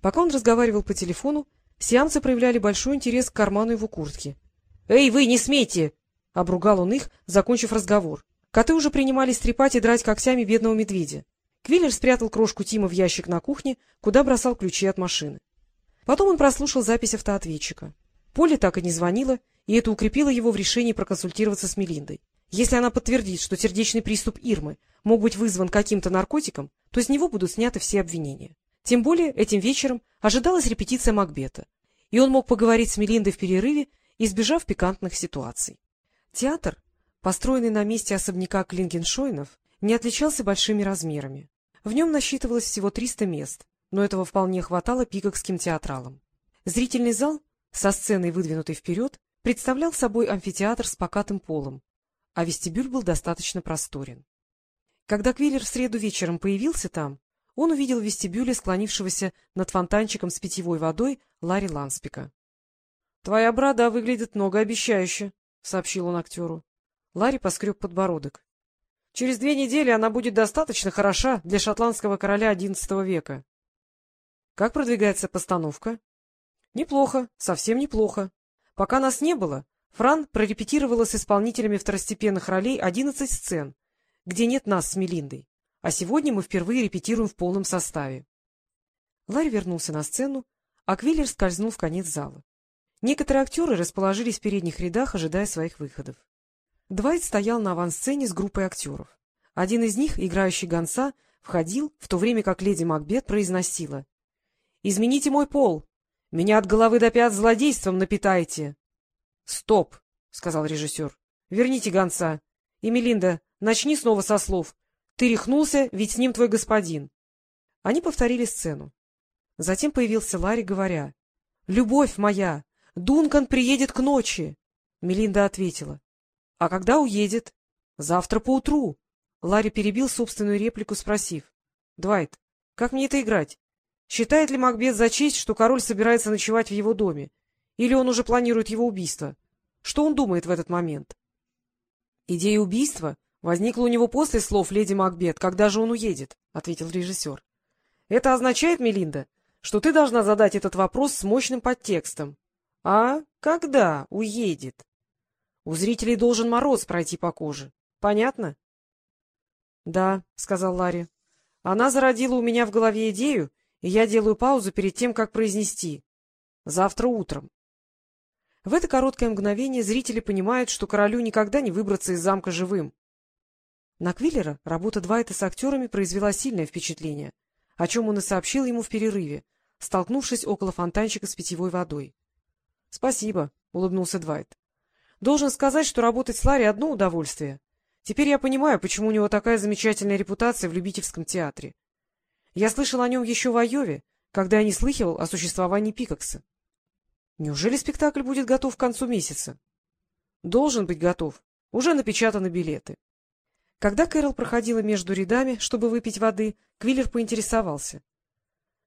Пока он разговаривал по телефону, сиамцы проявляли большой интерес к карману его куртки. — Эй, вы, не смейте! — обругал он их, закончив разговор. Коты уже принимались трепать и драть когтями бедного медведя. Квиллер спрятал крошку Тима в ящик на кухне, куда бросал ключи от машины. Потом он прослушал запись автоответчика. Поле так и не звонила, и это укрепило его в решении проконсультироваться с Мелиндой. Если она подтвердит, что сердечный приступ Ирмы мог быть вызван каким-то наркотиком, то с него будут сняты все обвинения. Тем более этим вечером ожидалась репетиция Макбета, и он мог поговорить с Мелиндой в перерыве, избежав пикантных ситуаций. Театр, построенный на месте особняка Клингеншойнов, не отличался большими размерами. В нем насчитывалось всего 300 мест, но этого вполне хватало пикокским театралам. Зрительный зал, со сценой выдвинутой вперед, представлял собой амфитеатр с покатым полом, а вестибюль был достаточно просторен. Когда Квиллер в среду вечером появился там, он увидел в вестибюле склонившегося над фонтанчиком с питьевой водой Ларри Ланспика. — Твоя брада выглядит многообещающе, — сообщил он актеру. Ларри поскреб подбородок. — Через две недели она будет достаточно хороша для шотландского короля XI века. — Как продвигается постановка? — Неплохо, совсем неплохо. Пока нас не было, Фран прорепетировала с исполнителями второстепенных ролей одиннадцать сцен, где нет нас с Мелиндой, а сегодня мы впервые репетируем в полном составе. Ларри вернулся на сцену, а Квиллер скользнул в конец зала. Некоторые актеры расположились в передних рядах, ожидая своих выходов. Двайт стоял на авансцене с группой актеров. Один из них, играющий гонца, входил, в то время как леди Макбет произносила. — Измените мой пол! Меня от головы до пят злодейством напитайте! — Стоп! — сказал режиссер. — Верните гонца. И, Мелинда, начни снова со слов. Ты рехнулся, ведь с ним твой господин. Они повторили сцену. Затем появился Ларри, говоря. — Любовь моя! Дункан приедет к ночи. Мелинда ответила. — А когда уедет? — Завтра поутру. Ларри перебил собственную реплику, спросив. — Двайт, как мне это играть? Считает ли Макбет за честь, что король собирается ночевать в его доме? Или он уже планирует его убийство? Что он думает в этот момент? Идея убийства возникла у него после слов леди Макбет, когда же он уедет, — ответил режиссер. — Это означает, Мелинда, что ты должна задать этот вопрос с мощным подтекстом. А когда уедет? У зрителей должен мороз пройти по коже. Понятно? — Да, — сказал Ларри. — Она зародила у меня в голове идею, и я делаю паузу перед тем, как произнести. Завтра утром. В это короткое мгновение зрители понимают, что королю никогда не выбраться из замка живым. На Квиллера работа Двайта с актерами произвела сильное впечатление, о чем он и сообщил ему в перерыве, столкнувшись около фонтанчика с питьевой водой. — Спасибо, — улыбнулся Двайт. — Должен сказать, что работать с Ларри — одно удовольствие. Теперь я понимаю, почему у него такая замечательная репутация в любительском театре. Я слышал о нем еще в Айове, когда я не слыхивал о существовании Пикакса. Неужели спектакль будет готов к концу месяца? — Должен быть готов. Уже напечатаны билеты. Когда Кэрол проходила между рядами, чтобы выпить воды, Квиллер поинтересовался.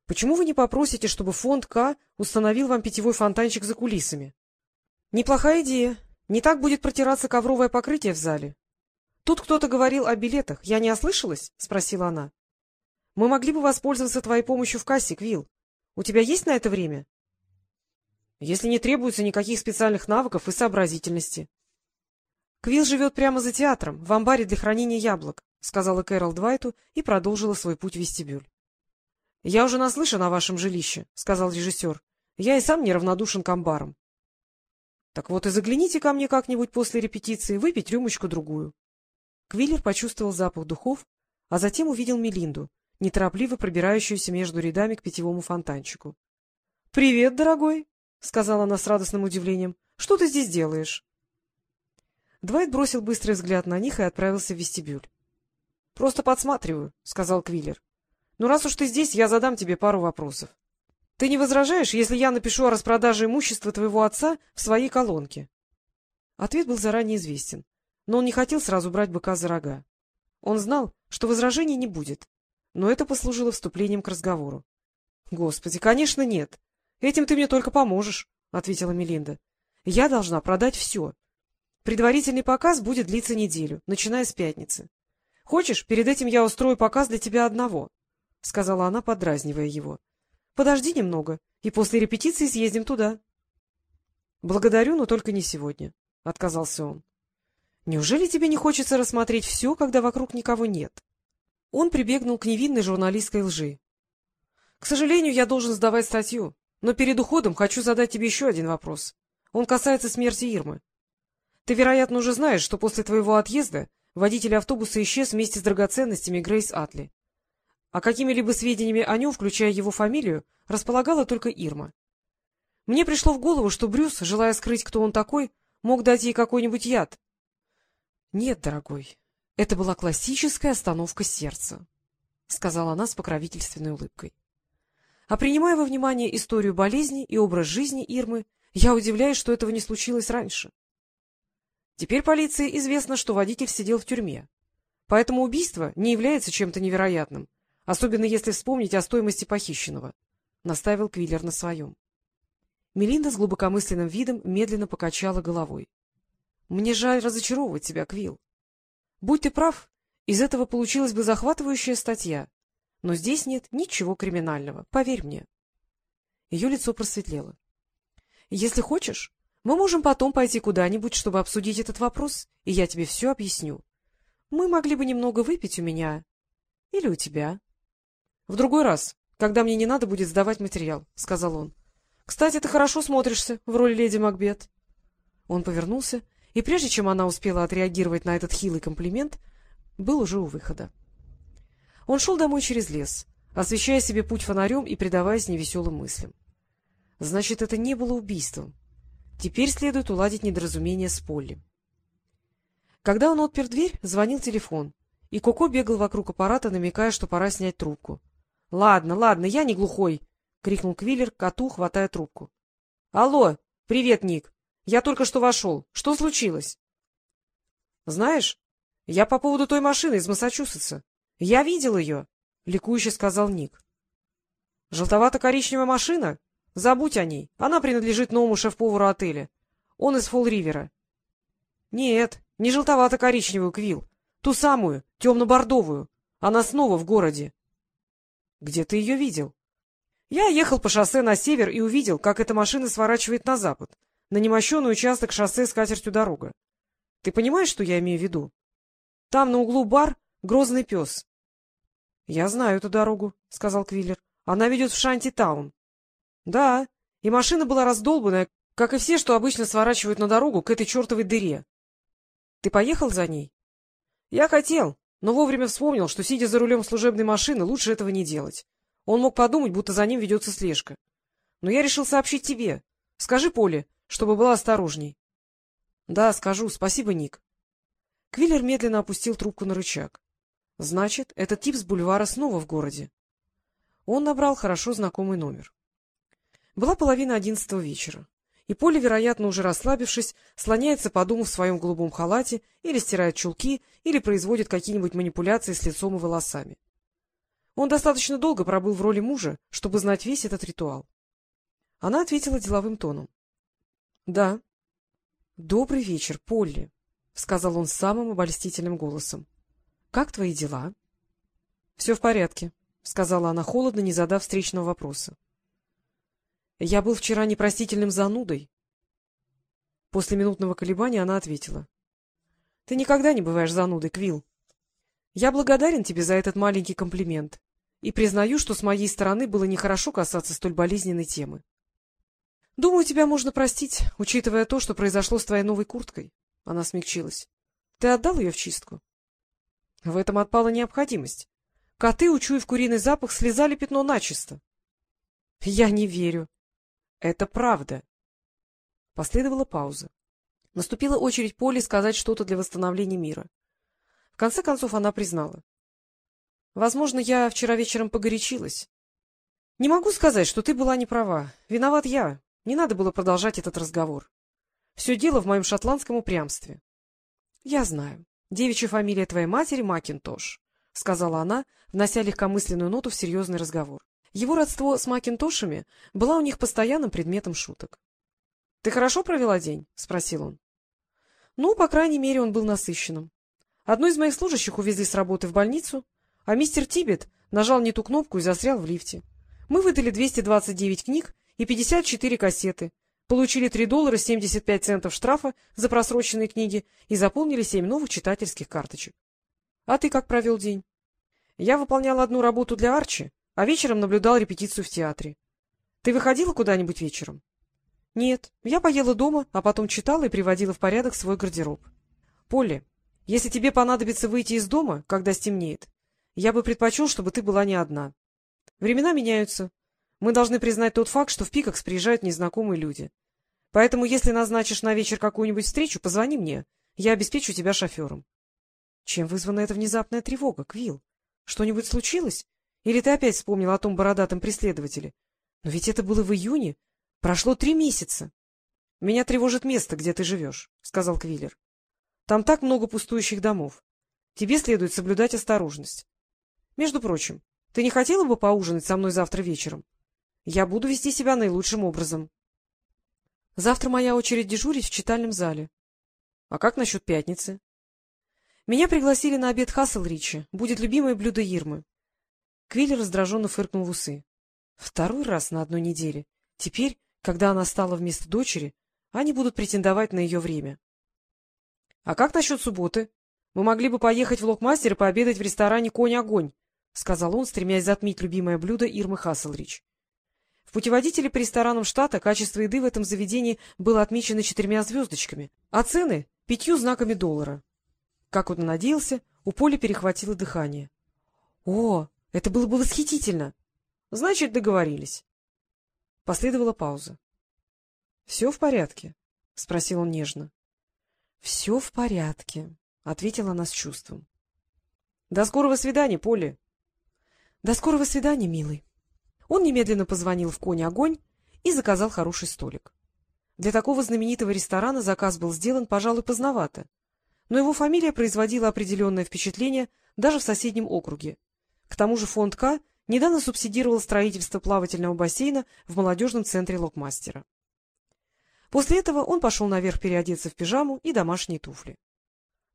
Почему вы не попросите, чтобы фонд К установил вам питьевой фонтанчик за кулисами? — Неплохая идея. Не так будет протираться ковровое покрытие в зале. — Тут кто-то говорил о билетах. Я не ослышалась? — спросила она. — Мы могли бы воспользоваться твоей помощью в кассе, Квилл. У тебя есть на это время? — Если не требуется никаких специальных навыков и сообразительности. — Квилл живет прямо за театром, в амбаре для хранения яблок, — сказала Кэрол Двайту и продолжила свой путь в вестибюль. — Я уже наслышан о вашем жилище, — сказал режиссер. — Я и сам неравнодушен к амбарам. — Так вот и загляните ко мне как-нибудь после репетиции, выпить рюмочку-другую. Квиллер почувствовал запах духов, а затем увидел Мелинду, неторопливо пробирающуюся между рядами к питьевому фонтанчику. — Привет, дорогой, — сказала она с радостным удивлением. — Что ты здесь делаешь? Двайт бросил быстрый взгляд на них и отправился в вестибюль. — Просто подсматриваю, — сказал Квиллер. Ну, раз уж ты здесь, я задам тебе пару вопросов. Ты не возражаешь, если я напишу о распродаже имущества твоего отца в своей колонке? Ответ был заранее известен, но он не хотел сразу брать быка за рога. Он знал, что возражений не будет, но это послужило вступлением к разговору. — Господи, конечно, нет. Этим ты мне только поможешь, — ответила Мелинда. — Я должна продать все. Предварительный показ будет длиться неделю, начиная с пятницы. Хочешь, перед этим я устрою показ для тебя одного? —— сказала она, подразнивая его. Подожди немного, и после репетиции съездим туда. — Благодарю, но только не сегодня, — отказался он. — Неужели тебе не хочется рассмотреть все, когда вокруг никого нет? Он прибегнул к невинной журналистской лжи. — К сожалению, я должен сдавать статью, но перед уходом хочу задать тебе еще один вопрос. Он касается смерти Ирмы. Ты, вероятно, уже знаешь, что после твоего отъезда водитель автобуса исчез вместе с драгоценностями Грейс Атли. А какими-либо сведениями о нем, включая его фамилию, располагала только Ирма. Мне пришло в голову, что Брюс, желая скрыть, кто он такой, мог дать ей какой-нибудь яд. — Нет, дорогой, это была классическая остановка сердца, — сказала она с покровительственной улыбкой. А принимая во внимание историю болезни и образ жизни Ирмы, я удивляюсь, что этого не случилось раньше. Теперь полиции известно, что водитель сидел в тюрьме. Поэтому убийство не является чем-то невероятным, особенно если вспомнить о стоимости похищенного, — наставил Квиллер на своем. Мелинда с глубокомысленным видом медленно покачала головой. — Мне жаль разочаровывать тебя, Квилл. Будь ты прав, из этого получилась бы захватывающая статья. Но здесь нет ничего криминального, поверь мне. Ее лицо просветлело. — Если хочешь, мы можем потом пойти куда-нибудь, чтобы обсудить этот вопрос, и я тебе все объясню. Мы могли бы немного выпить у меня или у тебя. — В другой раз, когда мне не надо будет сдавать материал, — сказал он. — Кстати, ты хорошо смотришься в роли леди Макбет. Он повернулся, и прежде чем она успела отреагировать на этот хилый комплимент, был уже у выхода. Он шел домой через лес, освещая себе путь фонарем и предаваясь невеселым мыслям. Значит, это не было убийством. Теперь следует уладить недоразумение с Полли. Когда он отпер дверь, звонил телефон, и Коко бегал вокруг аппарата, намекая, что пора снять трубку. — Ладно, ладно, я не глухой! — крикнул Квиллер коту, хватая трубку. — Алло! Привет, Ник! Я только что вошел. Что случилось? — Знаешь, я по поводу той машины из Массачусетса. Я видел ее! — ликующе сказал Ник. — Желтовато-коричневая машина? Забудь о ней. Она принадлежит новому шеф-повару отеля. Он из Фолл-Ривера. — Нет, не желтовато-коричневую, Квилл. Ту самую, темно-бордовую. Она снова в городе. — Где ты ее видел? — Я ехал по шоссе на север и увидел, как эта машина сворачивает на запад, на немощенный участок шоссе с катертью дорога. Ты понимаешь, что я имею в виду? Там на углу бар грозный пес. — Я знаю эту дорогу, — сказал Квиллер. — Она ведет в Шанти-таун. — Да, и машина была раздолбанная, как и все, что обычно сворачивают на дорогу к этой чертовой дыре. — Ты поехал за ней? — Я хотел, но вовремя вспомнил, что, сидя за рулем служебной машины, лучше этого не делать. Он мог подумать, будто за ним ведется слежка. Но я решил сообщить тебе. Скажи Поле, чтобы была осторожней. — Да, скажу. Спасибо, Ник. Квиллер медленно опустил трубку на рычаг. Значит, этот тип с бульвара снова в городе. Он набрал хорошо знакомый номер. Была половина одиннадцатого вечера, и Поле, вероятно, уже расслабившись, слоняется по дому в своем голубом халате или стирает чулки, или производит какие-нибудь манипуляции с лицом и волосами. Он достаточно долго пробыл в роли мужа, чтобы знать весь этот ритуал. Она ответила деловым тоном. — Да. — Добрый вечер, Полли, — сказал он самым обольстительным голосом. — Как твои дела? — Все в порядке, — сказала она холодно, не задав встречного вопроса. Я был вчера непростительным занудой. После минутного колебания она ответила. — Ты никогда не бываешь занудой, Квилл. Я благодарен тебе за этот маленький комплимент и признаю, что с моей стороны было нехорошо касаться столь болезненной темы. Думаю, тебя можно простить, учитывая то, что произошло с твоей новой курткой. Она смягчилась. Ты отдал ее в чистку? В этом отпала необходимость. Коты, учуяв куриный запах, слезали пятно начисто. Я не верю. Это правда. Последовала пауза. Наступила очередь Поли сказать что-то для восстановления мира. В конце концов она признала. — Возможно, я вчера вечером погорячилась. — Не могу сказать, что ты была не права. Виноват я. Не надо было продолжать этот разговор. Все дело в моем шотландском упрямстве. — Я знаю. Девичья фамилия твоей матери — Макинтош, — сказала она, внося легкомысленную ноту в серьезный разговор. Его родство с Макинтошами была у них постоянным предметом шуток. — Ты хорошо провела день? — спросил он. — Ну, по крайней мере, он был насыщенным. Одну из моих служащих увезли с работы в больницу, а мистер Тибет нажал не ту кнопку и застрял в лифте. Мы выдали 229 книг и 54 кассеты, получили 3 доллара 75 центов штрафа за просроченные книги и заполнили 7 новых читательских карточек. А ты как провел день? Я выполнял одну работу для Арчи, а вечером наблюдал репетицию в театре. Ты выходила куда-нибудь вечером? Нет, я поела дома, а потом читала и приводила в порядок свой гардероб. Полли, если тебе понадобится выйти из дома, когда стемнеет, я бы предпочел, чтобы ты была не одна. Времена меняются. Мы должны признать тот факт, что в Пикакс приезжают незнакомые люди. Поэтому, если назначишь на вечер какую-нибудь встречу, позвони мне. Я обеспечу тебя шофером. Чем вызвана эта внезапная тревога, Квилл? Что-нибудь случилось? Или ты опять вспомнил о том бородатом преследователе? Но ведь это было в июне. Прошло три месяца. — Меня тревожит место, где ты живешь, — сказал Квиллер. — Там так много пустующих домов. Тебе следует соблюдать осторожность. Между прочим, ты не хотела бы поужинать со мной завтра вечером? Я буду вести себя наилучшим образом. Завтра моя очередь дежурить в читальном зале. А как насчет пятницы? Меня пригласили на обед Хасселричи. Будет любимое блюдо Ирмы. Квиллер раздраженно фыркнул в усы. Второй раз на одной неделе. Теперь, когда она стала вместо дочери, они будут претендовать на ее время. — А как насчет субботы? Мы могли бы поехать в Локмастер и пообедать в ресторане «Конь-огонь», — сказал он, стремясь затмить любимое блюдо Ирмы Хасселрич. В путеводителе по ресторанам штата качество еды в этом заведении было отмечено четырьмя звездочками, а цены — пятью знаками доллара. Как он надеялся, у Поли перехватило дыхание. — О, это было бы восхитительно! — Значит, договорились. Последовала пауза. — Все в порядке? — спросил он нежно. — Все в порядке, — ответила она с чувством. — До скорого свидания, Поли. — До скорого свидания, милый. Он немедленно позвонил в конь огонь и заказал хороший столик. Для такого знаменитого ресторана заказ был сделан, пожалуй, поздновато, но его фамилия производила определенное впечатление даже в соседнем округе. К тому же фонд К недавно субсидировал строительство плавательного бассейна в молодежном центре Локмастера. После этого он пошел наверх переодеться в пижаму и домашние туфли.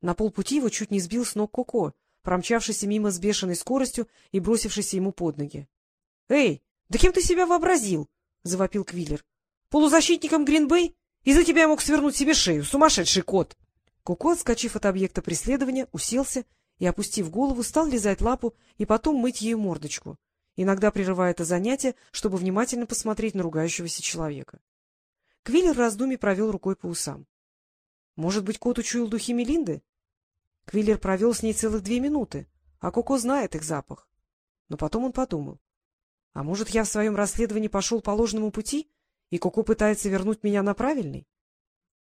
На полпути его чуть не сбил с ног Коко, промчавшийся мимо с бешеной скоростью и бросившийся ему под ноги. — Эй, да кем ты себя вообразил? — завопил Квиллер. — Полузащитником Гринбей? Из-за тебя я мог свернуть себе шею, сумасшедший кот! Коко, отскочив от объекта преследования, уселся и, опустив голову, стал лизать лапу и потом мыть ею мордочку, иногда прерывая это занятие, чтобы внимательно посмотреть на ругающегося человека. Квиллер в раздумье провел рукой по усам. Может быть, кот учуял духи Мелинды? Квиллер провел с ней целых две минуты, а Коко знает их запах. Но потом он подумал. А может, я в своем расследовании пошел по ложному пути, и Коко пытается вернуть меня на правильный?